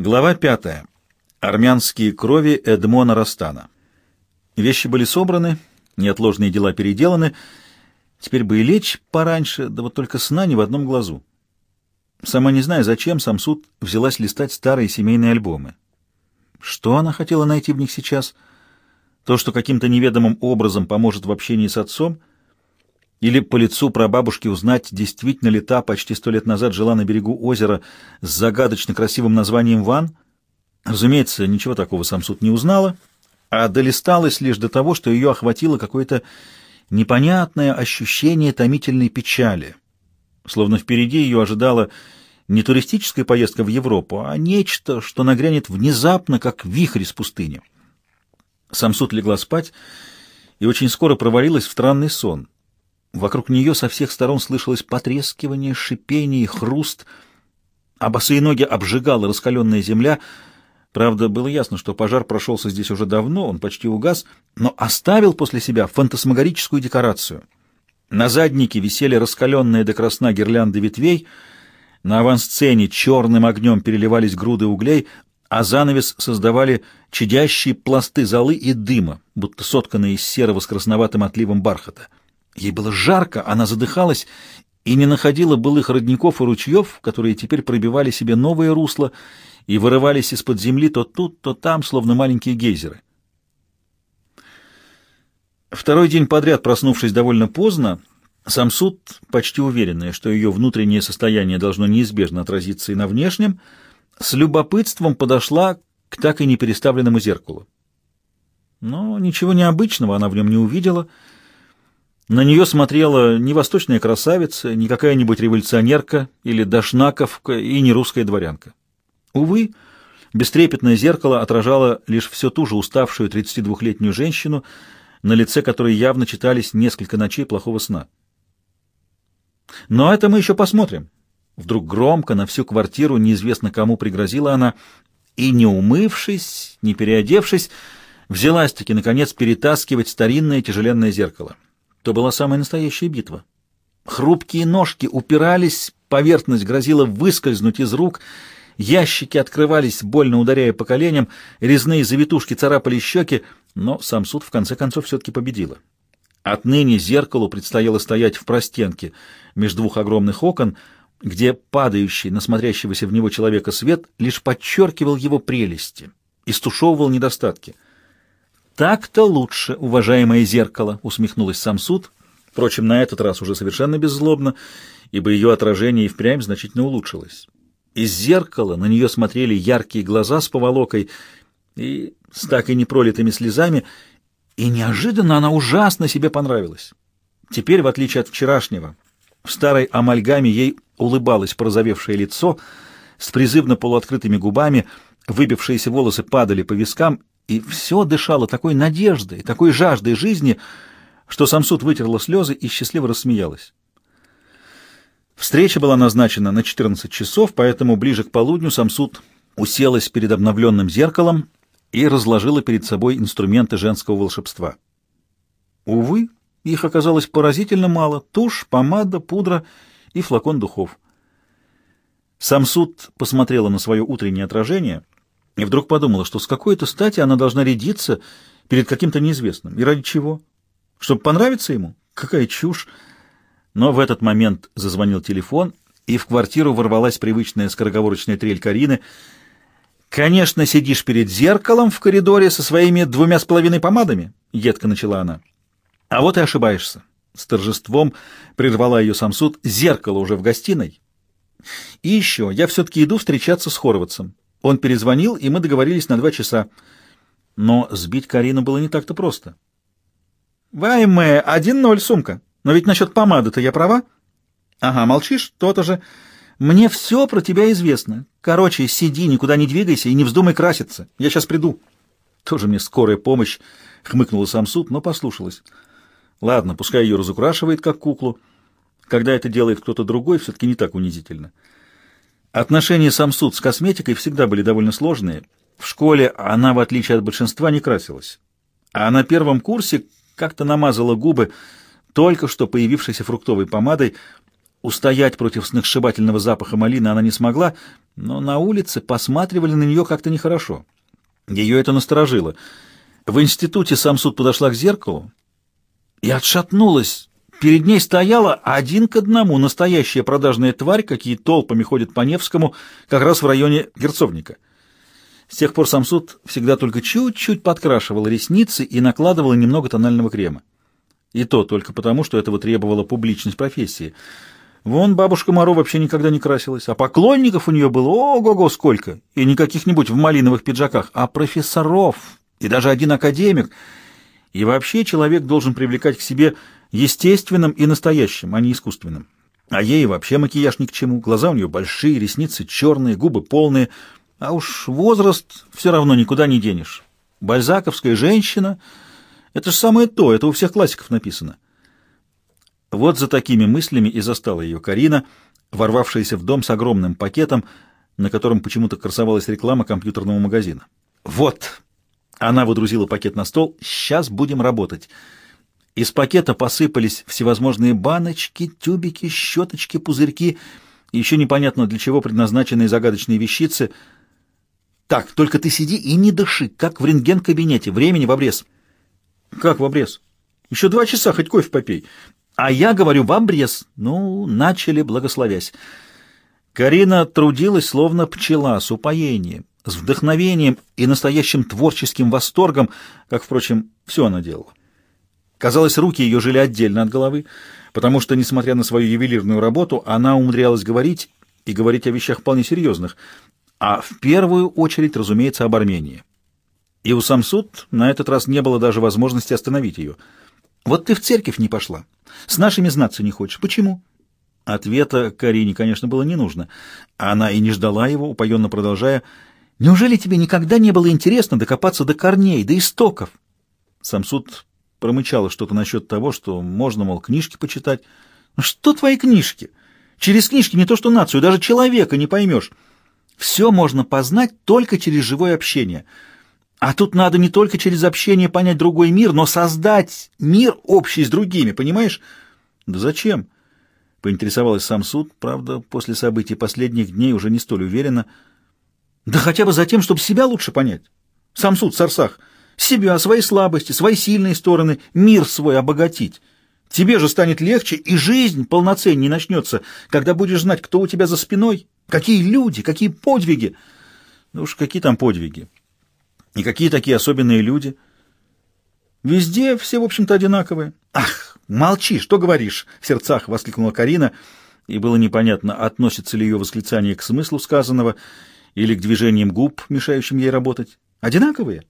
Глава пятая. Армянские крови Эдмона Растана. Вещи были собраны, неотложные дела переделаны. Теперь бы и лечь пораньше, да вот только сна ни в одном глазу. Сама не зная, зачем, Самсуд взялась листать старые семейные альбомы. Что она хотела найти в них сейчас? То, что каким-то неведомым образом поможет в общении с отцом? Или по лицу прабабушки узнать, действительно ли та почти сто лет назад жила на берегу озера с загадочно красивым названием Ван? Разумеется, ничего такого Самсуд не узнала, а долисталась лишь до того, что ее охватило какое-то непонятное ощущение томительной печали, словно впереди ее ожидала не туристическая поездка в Европу, а нечто, что нагрянет внезапно, как вихрь из пустыни. Самсуд легла спать и очень скоро провалилась в странный сон. Вокруг нее со всех сторон слышалось потрескивание, шипение и хруст, а босые ноги обжигала раскаленная земля — Правда, было ясно, что пожар прошелся здесь уже давно, он почти угас, но оставил после себя фантасмагорическую декорацию. На заднике висели раскаленные до красна гирлянды ветвей, на авансцене черным огнем переливались груды углей, а занавес создавали чадящие пласты золы и дыма, будто сотканные из серого с красноватым отливом бархата. Ей было жарко, она задыхалась и не находила былых родников и ручьев, которые теперь пробивали себе новые русла и вырывались из-под земли то тут, то там, словно маленькие гейзеры. Второй день подряд, проснувшись довольно поздно, Самсуд, почти уверенная, что ее внутреннее состояние должно неизбежно отразиться и на внешнем, с любопытством подошла к так и не переставленному зеркалу. Но ничего необычного она в нем не увидела. На нее смотрела не восточная красавица, не какая-нибудь революционерка или дошнаковка и не русская дворянка. Увы, бестрепетное зеркало отражало лишь все ту же уставшую 32-летнюю женщину, на лице которой явно читались несколько ночей плохого сна. Но это мы еще посмотрим. Вдруг громко на всю квартиру неизвестно кому пригрозила она, и, не умывшись, не переодевшись, взялась-таки, наконец, перетаскивать старинное тяжеленное зеркало. То была самая настоящая битва. Хрупкие ножки упирались, поверхность грозила выскользнуть из рук — Ящики открывались, больно ударяя по коленям, резные завитушки царапали щеки, но сам суд в конце концов все-таки победила. Отныне зеркалу предстояло стоять в простенке между двух огромных окон, где падающий на смотрящегося в него человека свет лишь подчеркивал его прелести и стушевывал недостатки. «Так-то лучше, уважаемое зеркало», — усмехнулась сам суд, впрочем, на этот раз уже совершенно беззлобно, ибо ее отражение и впрямь значительно улучшилось. Из зеркала на нее смотрели яркие глаза с поволокой и с так и непролитыми слезами, и неожиданно она ужасно себе понравилась. Теперь, в отличие от вчерашнего, в старой амальгаме ей улыбалось порозовевшее лицо с призывно полуоткрытыми губами, выбившиеся волосы падали по вискам, и все дышало такой надеждой, такой жаждой жизни, что Самсуд вытерла слезы и счастливо рассмеялась. Встреча была назначена на 14 часов, поэтому ближе к полудню Самсуд уселась перед обновленным зеркалом и разложила перед собой инструменты женского волшебства. Увы, их оказалось поразительно мало — тушь, помада, пудра и флакон духов. Самсуд посмотрела на свое утреннее отражение и вдруг подумала, что с какой-то стати она должна рядиться перед каким-то неизвестным. И ради чего? Чтобы понравиться ему? Какая чушь! Но в этот момент зазвонил телефон, и в квартиру ворвалась привычная скороговорочная трель Карины. «Конечно, сидишь перед зеркалом в коридоре со своими двумя с половиной помадами?» — едко начала она. «А вот и ошибаешься». С торжеством прервала ее сам суд. «Зеркало уже в гостиной». «И еще, я все-таки иду встречаться с Хоровацем. Он перезвонил, и мы договорились на два часа. Но сбить Карину было не так-то просто». «Вайме, один ноль, сумка». Но ведь насчет помады-то я права? Ага, молчишь? То-то же. Мне все про тебя известно. Короче, сиди, никуда не двигайся и не вздумай краситься. Я сейчас приду. Тоже мне скорая помощь, хмыкнула сам суд, но послушалась. Ладно, пускай ее разукрашивает, как куклу. Когда это делает кто-то другой, все-таки не так унизительно. Отношения сам суд с косметикой всегда были довольно сложные. В школе она, в отличие от большинства, не красилась. А на первом курсе как-то намазала губы, только что появившейся фруктовой помадой. Устоять против сногсшибательного запаха малины она не смогла, но на улице посматривали на нее как-то нехорошо. Ее это насторожило. В институте сам суд подошла к зеркалу и отшатнулась. Перед ней стояла один к одному настоящая продажная тварь, какие толпами ходят по Невскому, как раз в районе Герцовника. С тех пор Самсуд всегда только чуть-чуть подкрашивал ресницы и накладывал немного тонального крема. И то только потому, что этого требовала публичность профессии. Вон бабушка Моро вообще никогда не красилась, а поклонников у нее было ого-го сколько, и не каких-нибудь в малиновых пиджаках, а профессоров, и даже один академик. И вообще человек должен привлекать к себе естественным и настоящим, а не искусственным. А ей вообще макияж ни к чему, глаза у нее большие, ресницы черные, губы полные, а уж возраст все равно никуда не денешь. Бальзаковская женщина — это же самое то, это у всех классиков написано. Вот за такими мыслями и застала ее Карина, ворвавшаяся в дом с огромным пакетом, на котором почему-то красовалась реклама компьютерного магазина. «Вот!» Она выдрузила пакет на стол. «Сейчас будем работать». Из пакета посыпались всевозможные баночки, тюбики, щеточки, пузырьки и еще непонятно для чего предназначенные загадочные вещицы. «Так, только ты сиди и не дыши, как в рентген-кабинете. Времени в обрез». «Как в обрез? Еще два часа, хоть кофе попей». А я говорю в обрез. Ну, начали, благословясь. Карина трудилась, словно пчела, с упоением, с вдохновением и настоящим творческим восторгом, как, впрочем, все она делала. Казалось, руки ее жили отдельно от головы, потому что, несмотря на свою ювелирную работу, она умудрялась говорить и говорить о вещах вполне серьезных, а в первую очередь, разумеется, об Армении. И у Самсуд на этот раз не было даже возможности остановить ее. «Вот ты в церковь не пошла». С нашими знаться не хочешь. Почему? Ответа Карине, конечно, было не нужно. Она и не ждала его, упоенно продолжая. «Неужели тебе никогда не было интересно докопаться до корней, до истоков?» Самсуд промычала что-то насчет того, что можно, мол, книжки почитать. «Ну что твои книжки? Через книжки не то что нацию, даже человека не поймешь. Все можно познать только через живое общение». А тут надо не только через общение понять другой мир, но создать мир общий с другими, понимаешь? Да зачем? Поинтересовалась сам суд, правда, после событий последних дней уже не столь уверенно. Да хотя бы за тем, чтобы себя лучше понять. Сам суд, Сарсах, себя, свои слабости, свои сильные стороны, мир свой обогатить. Тебе же станет легче, и жизнь полноценнее начнется, когда будешь знать, кто у тебя за спиной, какие люди, какие подвиги. Ну уж какие там подвиги. И какие такие особенные люди? Везде все, в общем-то, одинаковые. Ах, молчи, что говоришь? В сердцах воскликнула Карина, и было непонятно, относится ли ее восклицание к смыслу сказанного или к движениям губ, мешающим ей работать. Одинаковые?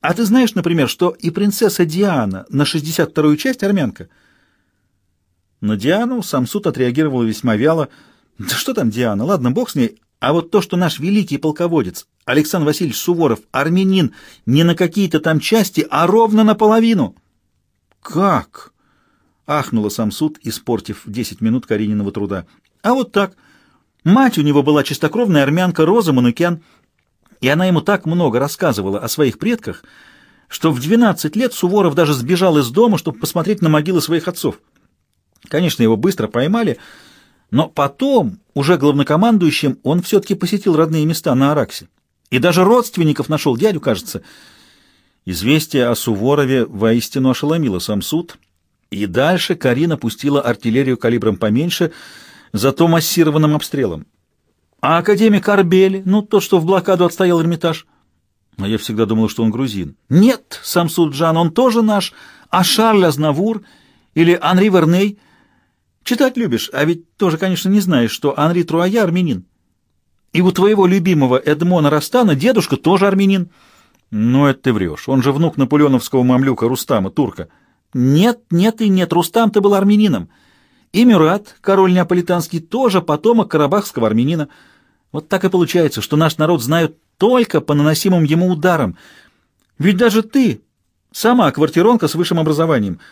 А ты знаешь, например, что и принцесса Диана на 62-ю часть армянка? На Диану Самсуд отреагировал весьма вяло. Да что там Диана? Ладно, бог с ней. А вот то, что наш великий полководец Александр Васильевич Суворов армянин не на какие-то там части, а ровно наполовину. Как? Ахнула сам суд, испортив 10 минут Карининого труда. А вот так. Мать у него была чистокровная армянка Роза Манукян, и она ему так много рассказывала о своих предках, что в 12 лет Суворов даже сбежал из дома, чтобы посмотреть на могилы своих отцов. Конечно, его быстро поймали, но потом, уже главнокомандующим, он все-таки посетил родные места на Араксе. И даже родственников нашел, дядю, кажется. Известие о Суворове воистину ошеломило сам суд. И дальше Карина пустила артиллерию калибром поменьше, зато массированным обстрелом. А академик Арбели, ну, то, что в блокаду отстоял Эрмитаж. А я всегда думал, что он грузин. Нет, сам Джан, он тоже наш. А Шарль Азнавур или Анри Верней — Читать любишь, а ведь тоже, конечно, не знаешь, что Анри Труая армянин. И у твоего любимого Эдмона Растана дедушка тоже армянин. Ну, это ты врешь. Он же внук наполеоновского мамлюка Рустама, турка. Нет, нет и нет, Рустам-то был армянином. И Мюрат, король неаполитанский, тоже потомок карабахского армянина. Вот так и получается, что наш народ знает только по наносимым ему ударам. Ведь даже ты, сама квартиронка с высшим образованием —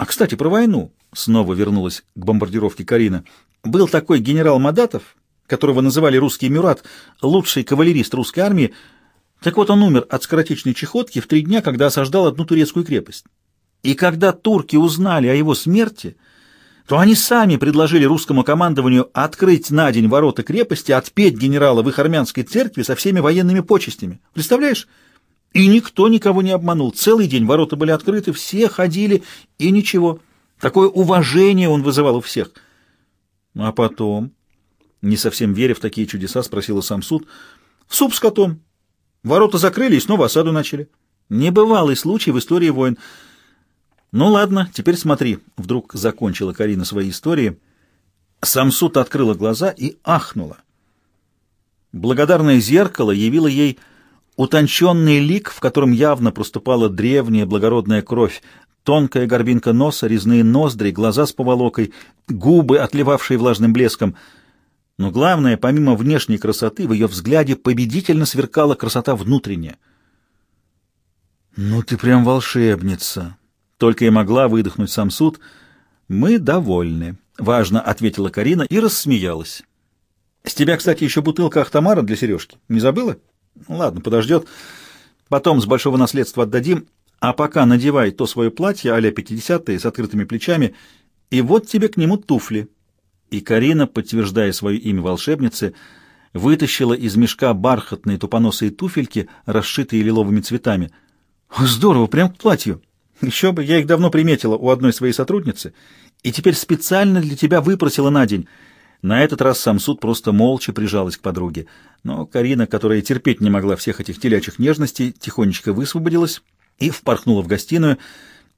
а, кстати, про войну. Снова вернулась к бомбардировке Карина. Был такой генерал Мадатов, которого называли русский Мюрат, лучший кавалерист русской армии. Так вот он умер от скоротечной чехотки в три дня, когда осаждал одну турецкую крепость. И когда турки узнали о его смерти, то они сами предложили русскому командованию открыть на день ворота крепости, отпеть генерала в их армянской церкви со всеми военными почестями. Представляешь? И никто никого не обманул. Целый день ворота были открыты, все ходили, и ничего. Такое уважение он вызывал у всех. А потом, не совсем веря в такие чудеса, спросила сам суд, суп с котом. Ворота закрыли и снова осаду начали. Небывалый случай в истории войн. «Ну ладно, теперь смотри», — вдруг закончила Карина свои истории. Самсут открыла глаза и ахнула. Благодарное зеркало явило ей утонченный лик, в котором явно проступала древняя благородная кровь, тонкая горбинка носа, резные ноздри, глаза с поволокой, губы, отливавшие влажным блеском. Но главное, помимо внешней красоты, в ее взгляде победительно сверкала красота внутренняя. «Ну ты прям волшебница!» Только и могла выдохнуть сам суд. «Мы довольны», — важно ответила Карина и рассмеялась. «С тебя, кстати, еще бутылка Ахтамара для сережки. Не забыла? Ну, ладно, подождет. Потом с большого наследства отдадим. А пока надевай то свое платье а-ля 50 с открытыми плечами, и вот тебе к нему туфли». И Карина, подтверждая свое имя волшебницы, вытащила из мешка бархатные тупоносые туфельки, расшитые лиловыми цветами. «Здорово, прям к платью!» Еще бы, я их давно приметила у одной своей сотрудницы, и теперь специально для тебя выпросила на день. На этот раз сам суд просто молча прижалась к подруге. Но Карина, которая терпеть не могла всех этих телячьих нежностей, тихонечко высвободилась и впорхнула в гостиную.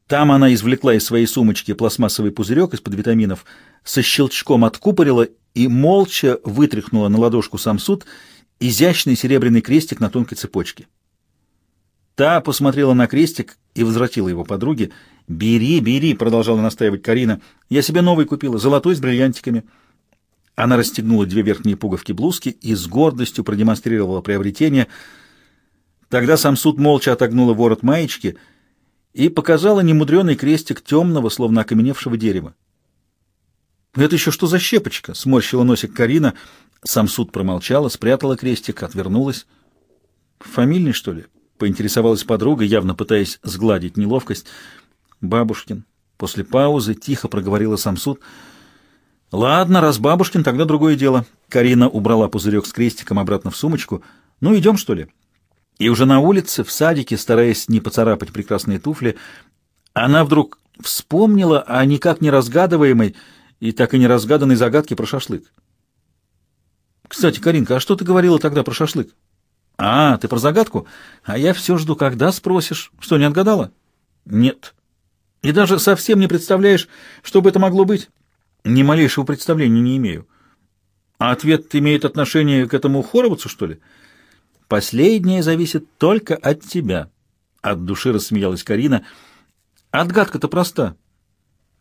Там она извлекла из своей сумочки пластмассовый пузырек из-под витаминов, со щелчком откупорила и молча вытряхнула на ладошку сам суд изящный серебряный крестик на тонкой цепочке. Та посмотрела на крестик и возвратила его подруге. «Бери, бери», — продолжала настаивать Карина. «Я себе новый купила, золотой с бриллиантиками». Она расстегнула две верхние пуговки блузки и с гордостью продемонстрировала приобретение. Тогда сам суд молча отогнула ворот маечки и показала немудренный крестик темного, словно окаменевшего дерева. «Это еще что за щепочка?» — сморщила носик Карина. Сам суд промолчала, спрятала крестик, отвернулась. «Фамильный, что ли?» Поинтересовалась подруга, явно пытаясь сгладить неловкость. Бабушкин. После паузы тихо проговорила Самсуд. «Ладно, раз бабушкин, тогда другое дело». Карина убрала пузырек с крестиком обратно в сумочку. «Ну, идем, что ли?» И уже на улице, в садике, стараясь не поцарапать прекрасные туфли, она вдруг вспомнила о никак не разгадываемой и так и не разгаданной загадке про шашлык. «Кстати, Каринка, а что ты говорила тогда про шашлык?» «А, ты про загадку? А я все жду, когда спросишь. Что, не отгадала?» «Нет». «И даже совсем не представляешь, что бы это могло быть?» «Ни малейшего представления не имею». «А ответ имеет отношение к этому Хоровицу, что ли?» «Последнее зависит только от тебя», — от души рассмеялась Карина. «Отгадка-то проста.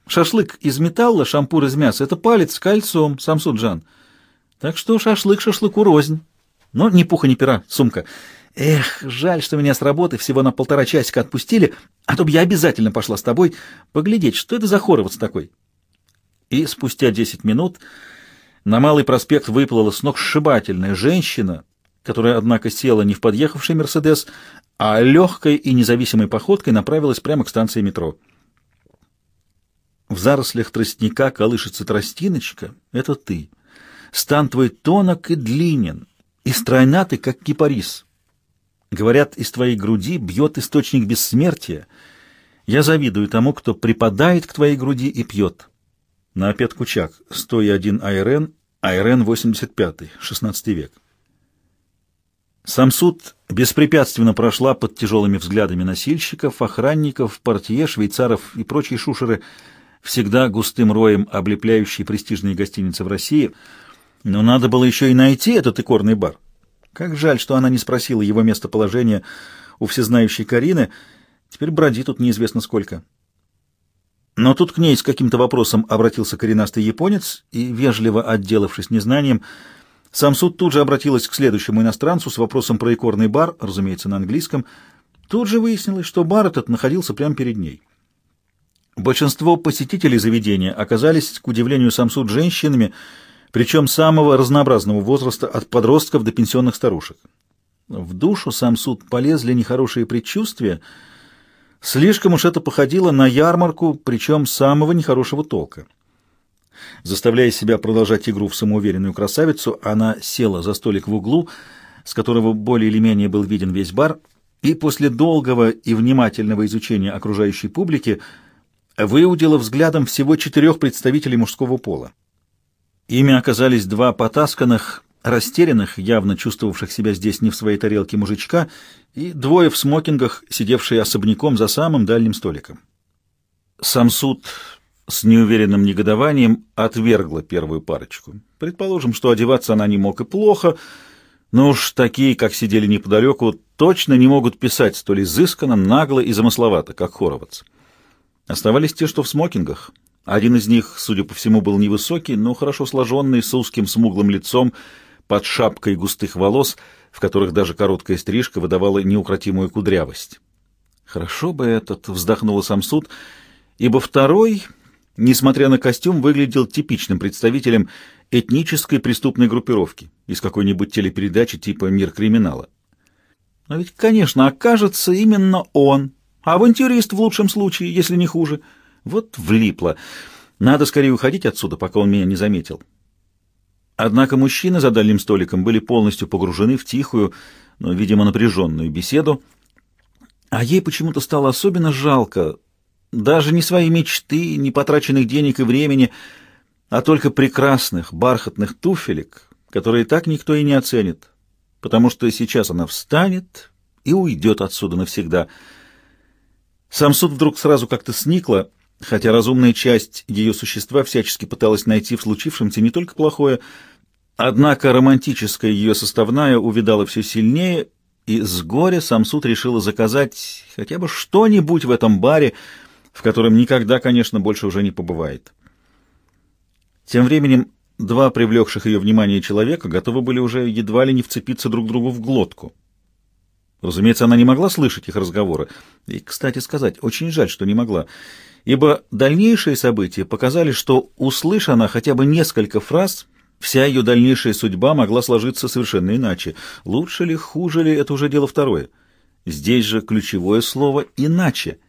Шашлык из металла, шампур из мяса — это палец с кольцом, Самсуджан. Так что шашлык шашлыку рознь». Но ни пуха, ни пера, сумка. Эх, жаль, что меня с работы всего на полтора часика отпустили, а то бы я обязательно пошла с тобой поглядеть, что это за хоровец такой. И спустя десять минут на Малый проспект выплыла сногсшибательная женщина, которая, однако, села не в подъехавший «Мерседес», а легкой и независимой походкой направилась прямо к станции метро. В зарослях тростника колышется тростиночка — это ты. Стан твой тонок и длинен, и стройна ты, как кипарис. Говорят, из твоей груди бьет источник бессмертия. Я завидую тому, кто припадает к твоей груди и пьет. На опет Кучак, 101 АРН, АРН 85, 16 век. Сам суд беспрепятственно прошла под тяжелыми взглядами носильщиков, охранников, портье, швейцаров и прочие шушеры, всегда густым роем облепляющие престижные гостиницы в России — но надо было еще и найти этот икорный бар. Как жаль, что она не спросила его местоположения у всезнающей Карины. Теперь бродит тут неизвестно сколько. Но тут к ней с каким-то вопросом обратился коренастый японец, и, вежливо отделавшись незнанием, сам суд тут же обратилась к следующему иностранцу с вопросом про икорный бар, разумеется, на английском. Тут же выяснилось, что бар этот находился прямо перед ней. Большинство посетителей заведения оказались, к удивлению Самсуд, женщинами, причем самого разнообразного возраста, от подростков до пенсионных старушек. В душу сам суд полезли нехорошие предчувствия, слишком уж это походило на ярмарку, причем самого нехорошего толка. Заставляя себя продолжать игру в самоуверенную красавицу, она села за столик в углу, с которого более или менее был виден весь бар, и после долгого и внимательного изучения окружающей публики выудила взглядом всего четырех представителей мужского пола. Ими оказались два потасканных, растерянных, явно чувствовавших себя здесь не в своей тарелке мужичка, и двое в смокингах, сидевшие особняком за самым дальним столиком. Сам суд с неуверенным негодованием отвергла первую парочку. Предположим, что одеваться она не мог и плохо, но уж такие, как сидели неподалеку, точно не могут писать столь изысканно, нагло и замысловато, как Хоровац. Оставались те, что в смокингах. Один из них, судя по всему, был невысокий, но хорошо сложенный, с узким смуглым лицом, под шапкой густых волос, в которых даже короткая стрижка выдавала неукротимую кудрявость. «Хорошо бы этот», — вздохнула Самсуд, ибо второй, несмотря на костюм, выглядел типичным представителем этнической преступной группировки из какой-нибудь телепередачи типа «Мир криминала». Но ведь, конечно, окажется именно он, авантюрист в лучшем случае, если не хуже. Вот влипло. Надо скорее уходить отсюда, пока он меня не заметил. Однако мужчины за дальним столиком были полностью погружены в тихую, но, видимо, напряженную беседу, а ей почему-то стало особенно жалко даже не свои мечты, не потраченных денег и времени, а только прекрасных бархатных туфелек, которые так никто и не оценит, потому что сейчас она встанет и уйдет отсюда навсегда. Сам суд вдруг сразу как-то сникла, хотя разумная часть ее существа всячески пыталась найти в случившемся не только плохое, однако романтическая ее составная увидала все сильнее, и с горя сам суд решила заказать хотя бы что-нибудь в этом баре, в котором никогда, конечно, больше уже не побывает. Тем временем два привлекших ее внимание человека готовы были уже едва ли не вцепиться друг другу в глотку. Разумеется, она не могла слышать их разговоры. И, кстати сказать, очень жаль, что не могла. Ибо дальнейшие события показали, что, услыша она хотя бы несколько фраз, вся ее дальнейшая судьба могла сложиться совершенно иначе. Лучше ли, хуже ли, это уже дело второе. Здесь же ключевое слово «иначе».